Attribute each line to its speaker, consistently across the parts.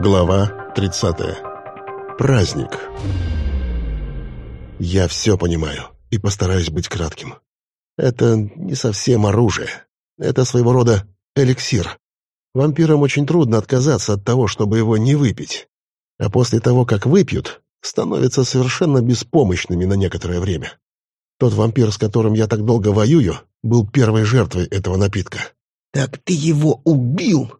Speaker 1: Глава 30. Праздник. Я все понимаю и постараюсь быть кратким. Это не совсем оружие. Это своего рода эликсир. Вампирам очень трудно отказаться от того, чтобы его не выпить. А после того, как выпьют, становятся совершенно беспомощными на некоторое время. Тот вампир, с которым я так долго воюю, был первой жертвой этого напитка.
Speaker 2: «Так ты его убил?»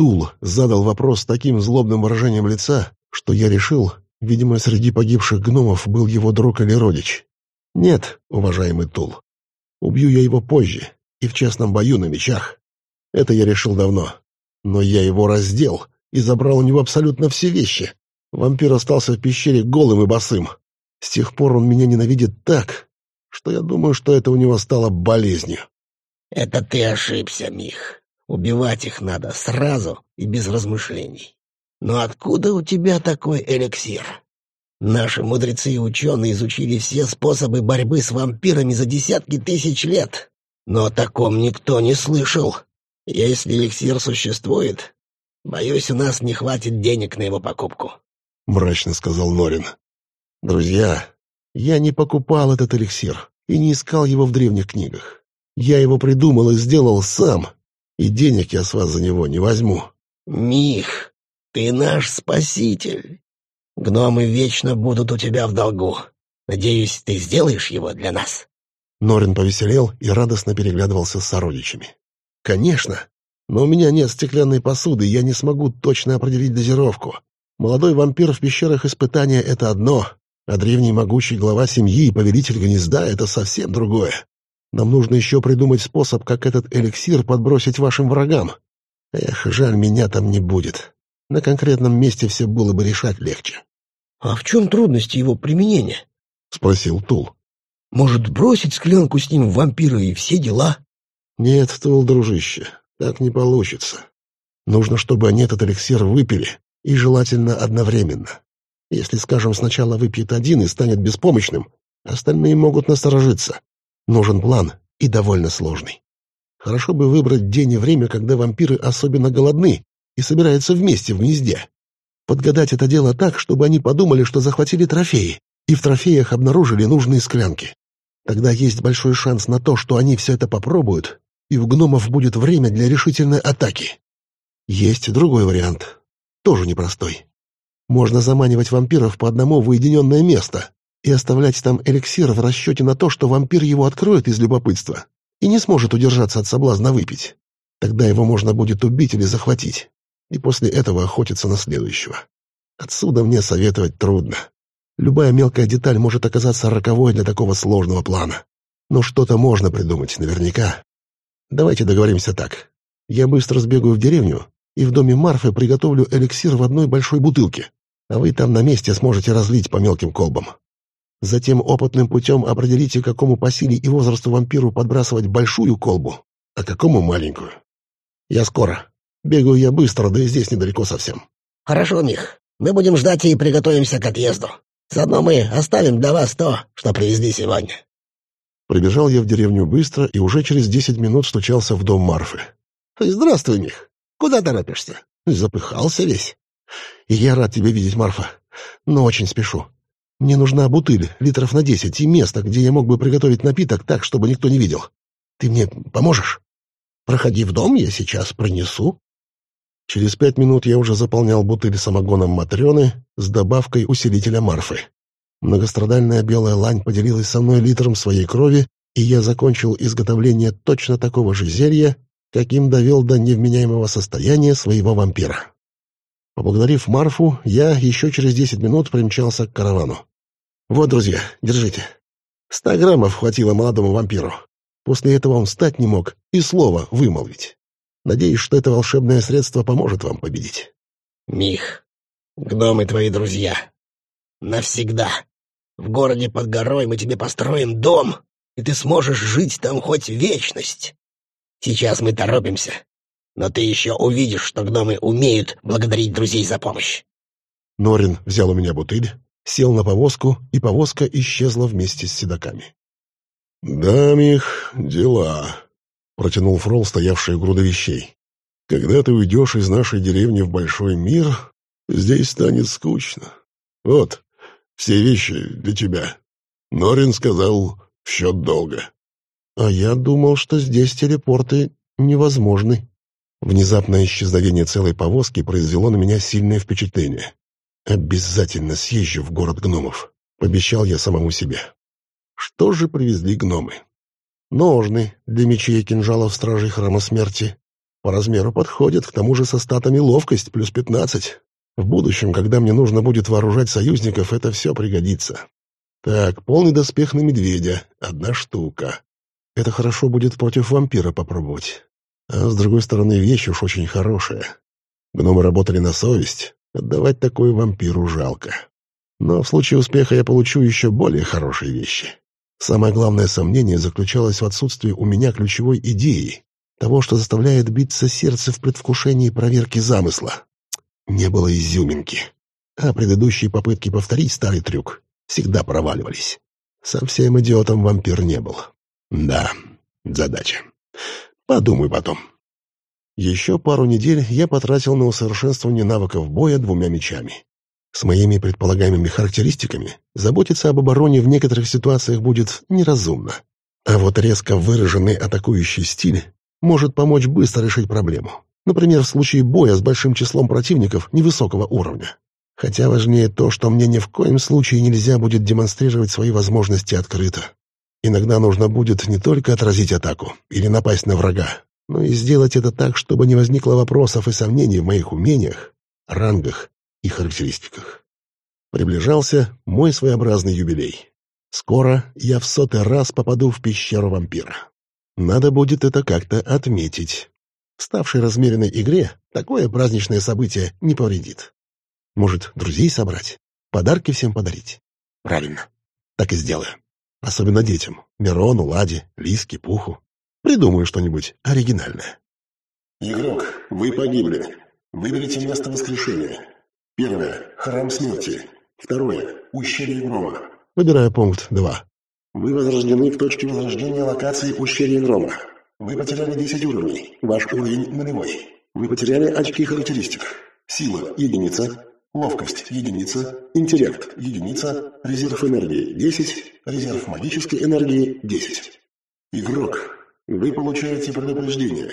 Speaker 1: Тул задал вопрос с таким злобным выражением лица, что я решил, видимо, среди погибших гномов был его друг или родич. Нет, уважаемый Тул. Убью я его позже и в честном бою на мечах. Это я решил давно. Но я его раздел и забрал у него абсолютно все вещи. Вампир остался в пещере голым и босым. С тех пор он меня ненавидит так, что я думаю, что это у него стало болезнью.
Speaker 2: «Это ты ошибся, Мих. Убивать их надо сразу и без размышлений. Но откуда у тебя такой эликсир? Наши мудрецы и ученые изучили все способы борьбы с вампирами за десятки тысяч лет, но о таком никто не слышал. Если эликсир существует, боюсь, у нас не хватит денег на его покупку.
Speaker 1: — мрачно сказал Норин. «Друзья, я не покупал этот эликсир и не искал его в древних книгах. Я его придумал и сделал сам, и денег я с вас за него не возьму».
Speaker 2: «Мих, ты наш спаситель. Гномы вечно будут у тебя в долгу. Надеюсь, ты сделаешь его для нас».
Speaker 1: Норин повеселел и радостно переглядывался с сородичами. «Конечно, но у меня нет стеклянной посуды, и я не смогу точно определить дозировку. Молодой вампир в пещерах испытания — это одно, а древний могучий глава семьи и повелитель гнезда — это совсем другое. Нам нужно еще придумать способ, как этот эликсир подбросить вашим врагам. Эх, жаль, меня там не будет. На конкретном месте все было бы решать легче.
Speaker 2: — А в чем трудности его применения?
Speaker 1: — спросил Тул.
Speaker 2: — Может, бросить склянку с ним в вампира и все дела?
Speaker 1: — Нет, Тул, дружище, так не получится. Нужно, чтобы они этот эликсир выпили, и желательно одновременно. Если, скажем, сначала выпьет один и станет беспомощным, остальные могут насторожиться. Нужен план и довольно сложный. Хорошо бы выбрать день и время, когда вампиры особенно голодны и собираются вместе в гнезде. Подгадать это дело так, чтобы они подумали, что захватили трофеи, и в трофеях обнаружили нужные склянки. Тогда есть большой шанс на то, что они все это попробуют, и у гномов будет время для решительной атаки. Есть другой вариант, тоже непростой. Можно заманивать вампиров по одному в уединенное место, и оставлять там эликсир в расчете на то, что вампир его откроет из любопытства и не сможет удержаться от соблазна выпить. Тогда его можно будет убить или захватить, и после этого охотиться на следующего. Отсюда мне советовать трудно. Любая мелкая деталь может оказаться роковой для такого сложного плана. Но что-то можно придумать наверняка. Давайте договоримся так. Я быстро сбегаю в деревню и в доме Марфы приготовлю эликсир в одной большой бутылке, а вы там на месте сможете разлить по мелким колбам. Затем опытным путем определите, какому по силе и возрасту вампиру подбрасывать большую колбу, а какому маленькую. Я скоро. Бегаю я быстро, да и здесь недалеко совсем.
Speaker 2: Хорошо, Мих. Мы будем ждать и приготовимся к отъезду. Заодно мы оставим для вас то, что привезли сегодня.
Speaker 1: Прибежал я в деревню быстро и уже через десять минут стучался в дом Марфы. «Здравствуй, Мих. Куда торопишься?» Запыхался весь. «И я рад тебя видеть, Марфа, но очень спешу. Мне нужна бутыль, литров на десять, и место, где я мог бы приготовить напиток так, чтобы никто не видел. Ты мне поможешь? Проходи в дом, я сейчас принесу». Через пять минут я уже заполнял бутыль самогоном Матрены с добавкой усилителя Марфы. Многострадальная белая лань поделилась со мной литром своей крови, и я закончил изготовление точно такого же зелья, каким довел до невменяемого состояния своего вампира. Поблагодарив Марфу, я еще через десять минут примчался к каравану. «Вот, друзья, держите. Ста граммов хватило молодому вампиру. После этого он встать не мог и слова вымолвить. Надеюсь, что это волшебное средство поможет вам победить».
Speaker 2: «Мих, гномы твои друзья. Навсегда. В городе под горой мы тебе построим дом, и ты сможешь жить там хоть вечность. Сейчас мы торопимся, но ты еще увидишь, что гномы умеют благодарить друзей за помощь».
Speaker 1: Норин взял у меня бутыль, сел на повозку, и повозка исчезла вместе с седаками. «Да, Мих, дела», — протянул Фрол, стоявший у груда вещей. «Когда ты уйдешь из нашей деревни в большой мир, здесь станет скучно. Вот, все вещи для тебя. Норин сказал, в счет долга. А я думал, что здесь телепорты невозможны. Внезапное исчезновение целой повозки произвело на меня сильное впечатление. Обязательно съезжу в город гномов, пообещал я самому себе. Что же привезли гномы? Ножны для мечей и кинжалов стражей храма смерти. По размеру подходят, к тому же со статами ловкость плюс пятнадцать. В будущем, когда мне нужно будет вооружать союзников, это все пригодится. Так, полный доспех на медведя, одна штука. Это хорошо будет против вампира попробовать. А с другой стороны, вещь уж очень хорошая. Гномы работали на совесть, отдавать такое вампиру жалко. Но в случае успеха я получу еще более хорошие вещи. Самое главное сомнение заключалось в отсутствии у меня ключевой идеи, того, что заставляет биться сердце в предвкушении проверки замысла. Не было изюминки. А предыдущие попытки повторить старый трюк всегда проваливались. Совсем идиотом вампир не был. Да, задача. Подумай потом. Еще пару недель я потратил на усовершенствование навыков боя двумя мечами. С моими предполагаемыми характеристиками заботиться об обороне в некоторых ситуациях будет неразумно. А вот резко выраженный атакующий стиль может помочь быстро решить проблему. Например, в случае боя с большим числом противников невысокого уровня. Хотя важнее то, что мне ни в коем случае нельзя будет демонстрировать свои возможности открыто. Иногда нужно будет не только отразить атаку или напасть на врага, но и сделать это так, чтобы не возникло вопросов и сомнений в моих умениях, рангах и характеристиках. Приближался мой своеобразный юбилей. Скоро я в сотый раз попаду в пещеру вампира. Надо будет это как-то отметить. В ставшей размеренной игре такое праздничное событие не повредит. Может, друзей собрать? Подарки всем подарить? Правильно. Так и сделаю. Особенно детям. Мирону, Ладе, Лиске, Пуху. Придумаю что-нибудь оригинальное.
Speaker 3: Игрок, вы погибли. Выберите место воскрешения. Первое – храм смерти. Второе – ущелье грома.
Speaker 1: Выбираю пункт 2.
Speaker 3: Вы возрождены в точке возрождения локации ущелья грома. Вы потеряли 10 уровней. Ваш уровень нулевой. Вы потеряли очки характеристик. Сила – единица. Ловкость – единица. Интеллект – единица. Резерв энергии – 10. Резерв магической энергии – 10. Игрок, вы получаете предупреждение.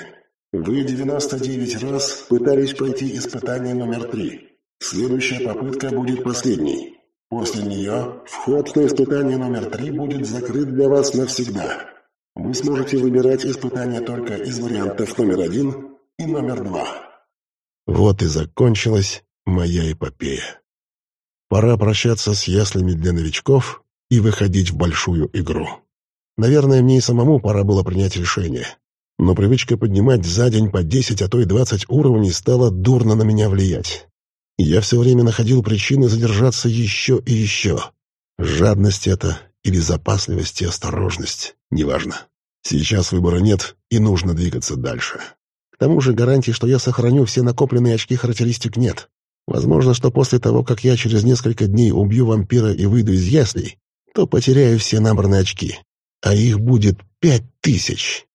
Speaker 3: Вы 99 раз пытались пройти испытание номер 3. Следующая попытка будет последней. После нее вход на испытание номер три будет закрыт для вас навсегда. Вы сможете выбирать испытания только из вариантов номер один и номер два.
Speaker 1: Вот и закончилась моя эпопея. Пора прощаться с яслями для новичков и выходить в большую игру. Наверное, мне и самому пора было принять решение. Но привычка поднимать за день по 10, а то и 20 уровней стала дурно на меня влиять. Я все время находил причины задержаться еще и еще. Жадность это или запасливость и осторожность, неважно. Сейчас выбора нет, и нужно двигаться дальше. К тому же гарантий, что я сохраню все накопленные очки характеристик, нет. Возможно, что после того, как я через несколько дней убью вампира и выйду из яслей, то потеряю все набранные очки. А их будет пять тысяч.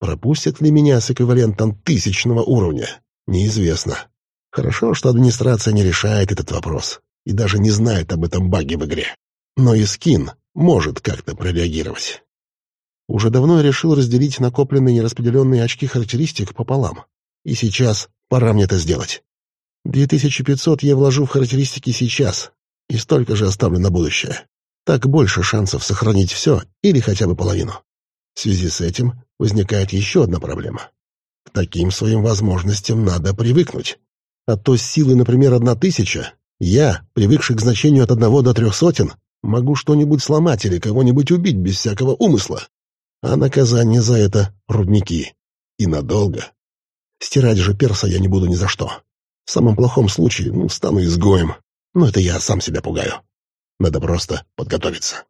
Speaker 1: Пропустят ли меня с эквивалентом тысячного уровня? Неизвестно. Хорошо, что администрация не решает этот вопрос и даже не знает об этом баге в игре. Но и скин может как-то прореагировать. Уже давно я решил разделить накопленные нераспределенные очки характеристик пополам. И сейчас пора мне это сделать. 2500 я вложу в характеристики сейчас, и столько же оставлю на будущее. Так больше шансов сохранить все или хотя бы половину. В связи с этим возникает еще одна проблема. К таким своим возможностям надо привыкнуть. А то с силой, например, одна тысяча, я, привыкший к значению от одного до трех сотен, могу что-нибудь сломать или кого-нибудь убить без всякого умысла. А наказание за это — рудники. И надолго. Стирать же перса я не буду ни за что. В самом плохом случае, ну, стану изгоем. Но это я сам себя пугаю. Надо просто подготовиться.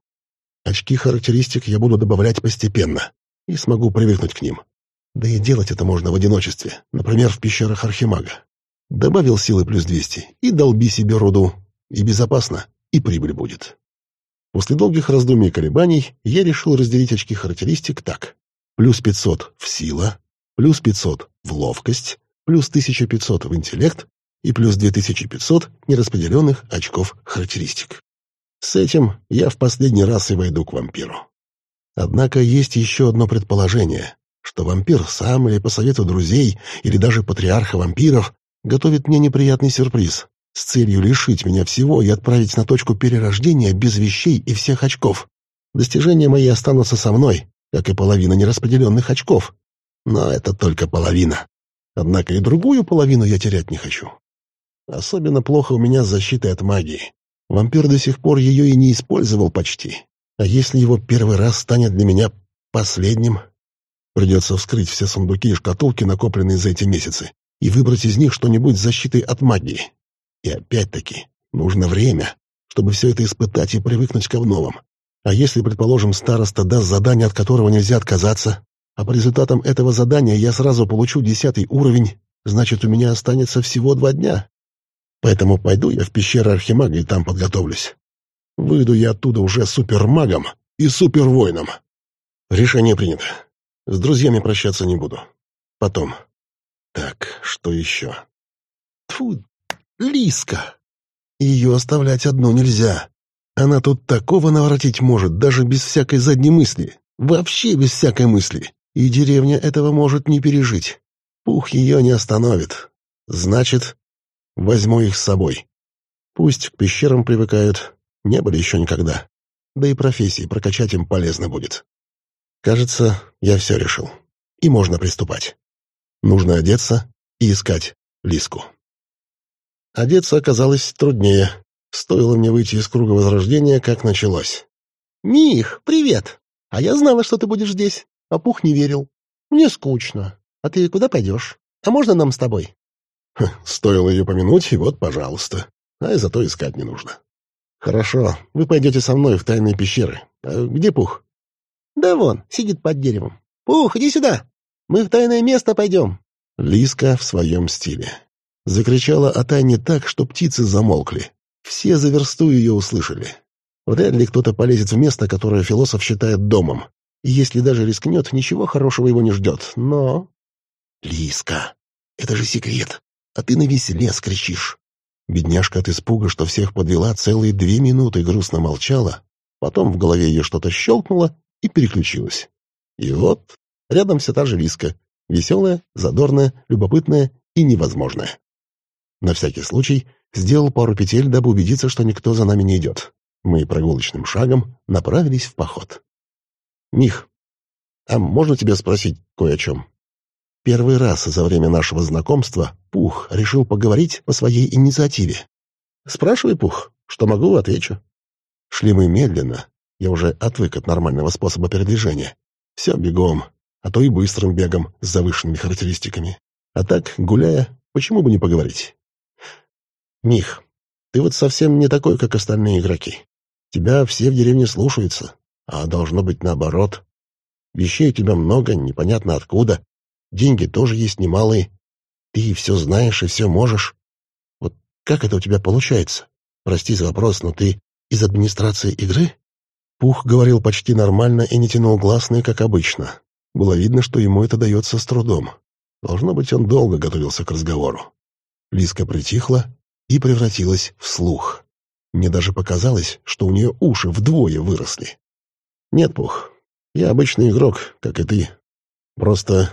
Speaker 1: Очки характеристик я буду добавлять постепенно и смогу привыкнуть к ним. Да и делать это можно в одиночестве, например, в пещерах Архимага. Добавил силы плюс 200 и долби себе руду. И безопасно, и прибыль будет. После долгих раздумий и колебаний я решил разделить очки характеристик так. Плюс 500 в сила, плюс 500 в ловкость, плюс 1500 в интеллект и плюс 2500 нераспределенных очков характеристик. С этим я в последний раз и войду к вампиру. Однако есть еще одно предположение, что вампир сам или по совету друзей, или даже патриарха вампиров, готовит мне неприятный сюрприз с целью лишить меня всего и отправить на точку перерождения без вещей и всех очков. Достижения мои останутся со мной, как и половина нераспределенных очков. Но это только половина. Однако и другую половину я терять не хочу. Особенно плохо у меня с защитой от магии. Вампир до сих пор ее и не использовал почти. А если его первый раз станет для меня последним? Придется вскрыть все сундуки и шкатулки, накопленные за эти месяцы, и выбрать из них что-нибудь с защитой от магии. И опять-таки, нужно время, чтобы все это испытать и привыкнуть к новым. А если, предположим, староста даст задание, от которого нельзя отказаться, а по результатам этого задания я сразу получу десятый уровень, значит, у меня останется всего два дня. Поэтому пойду я в пещеру Архимага и там подготовлюсь. Выйду я оттуда уже супермагом и супервоином. Решение принято. С друзьями прощаться не буду. Потом. Так, что еще? Тьфу, Лиска! Ее оставлять одну нельзя. Она тут такого наворотить может, даже без всякой задней мысли. Вообще без всякой мысли. И деревня этого может не пережить. Пух ее не остановит. Значит, возьму их с собой. Пусть к пещерам привыкают, не были еще никогда. Да и профессии прокачать им полезно будет. Кажется, я все решил. И можно приступать. Нужно одеться и искать Лиску. Одеться оказалось труднее. Стоило мне выйти из круга возрождения, как началось. «Мих, привет! А я знала, что ты будешь здесь, а Пух не верил. Мне скучно. А ты куда пойдешь? А можно нам с тобой?» Стоило ее помянуть, и вот, пожалуйста. А и зато искать не нужно. «Хорошо, вы пойдете со мной в тайные пещеры. А где Пух?» «Да вон, сидит под деревом. Пух, иди сюда! Мы в тайное место пойдем!» Лиска в своем стиле. Закричала о тайне так, что птицы замолкли. Все за версту ее услышали. Вряд ли кто-то полезет в место, которое философ считает домом. И если даже рискнет, ничего хорошего его не ждет. Но... Лиска, это же секрет. А ты на весь лес кричишь. Бедняжка от испуга, что всех подвела, целые две минуты грустно молчала. Потом в голове ее что-то щелкнуло и переключилась. И вот рядом вся та же Лиска. Веселая, задорная, любопытная и невозможная. На всякий случай сделал пару петель, дабы убедиться, что никто за нами не идет. Мы прогулочным шагом направились в поход. «Мих, а можно тебя спросить кое о чем?» Первый раз за время нашего знакомства Пух решил поговорить по своей инициативе. «Спрашивай, Пух, что могу, отвечу». Шли мы медленно, я уже отвык от нормального способа передвижения. Все бегом, а то и быстрым бегом с завышенными характеристиками. А так, гуляя, почему бы не поговорить? «Мих, ты вот совсем не такой, как остальные игроки. Тебя все в деревне слушаются, а должно быть наоборот. Вещей у тебя много, непонятно откуда. Деньги тоже есть немалые. Ты все знаешь и все можешь. Вот как это у тебя получается? Прости за вопрос, но ты из администрации игры?» Пух говорил почти нормально и не тянул гласные, как обычно. Было видно, что ему это дается с трудом. Должно быть, он долго готовился к разговору. Лиска притихла и превратилась в слух. Мне даже показалось, что у нее уши вдвое выросли. Нет, Пух, я обычный игрок, как и ты. Просто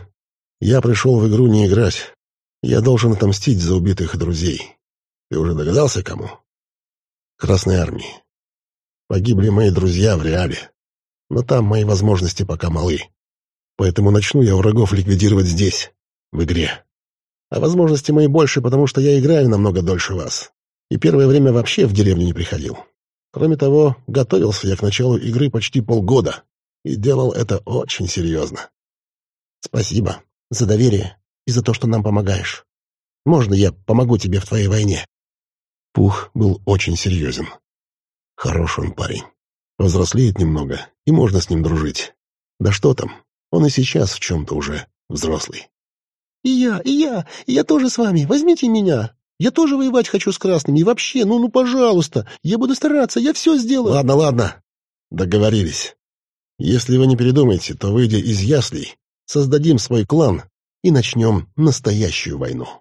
Speaker 1: я пришел в игру не играть. Я должен отомстить за убитых друзей. Ты уже догадался, кому? Красной армии. Погибли мои друзья в реале. Но там мои возможности пока малы. Поэтому начну я врагов ликвидировать здесь, в игре. А возможности мои больше, потому что я играю намного дольше вас. И первое время вообще в деревню не приходил. Кроме того, готовился я к началу игры почти полгода. И делал это очень серьезно. Спасибо за доверие и за то, что нам помогаешь. Можно я помогу тебе в твоей войне?» Пух был очень серьезен. Хороший он парень. Взрослеет немного, и можно с ним дружить. Да что там, он и сейчас в чем-то уже взрослый. «И я, и я, и я тоже с вами. Возьмите меня. Я тоже воевать хочу с красными. И вообще, ну, ну, пожалуйста, я буду стараться, я все сделаю». «Ладно, ладно. Договорились. Если вы не передумаете, то, выйдя из яслей, создадим свой клан и начнем настоящую войну».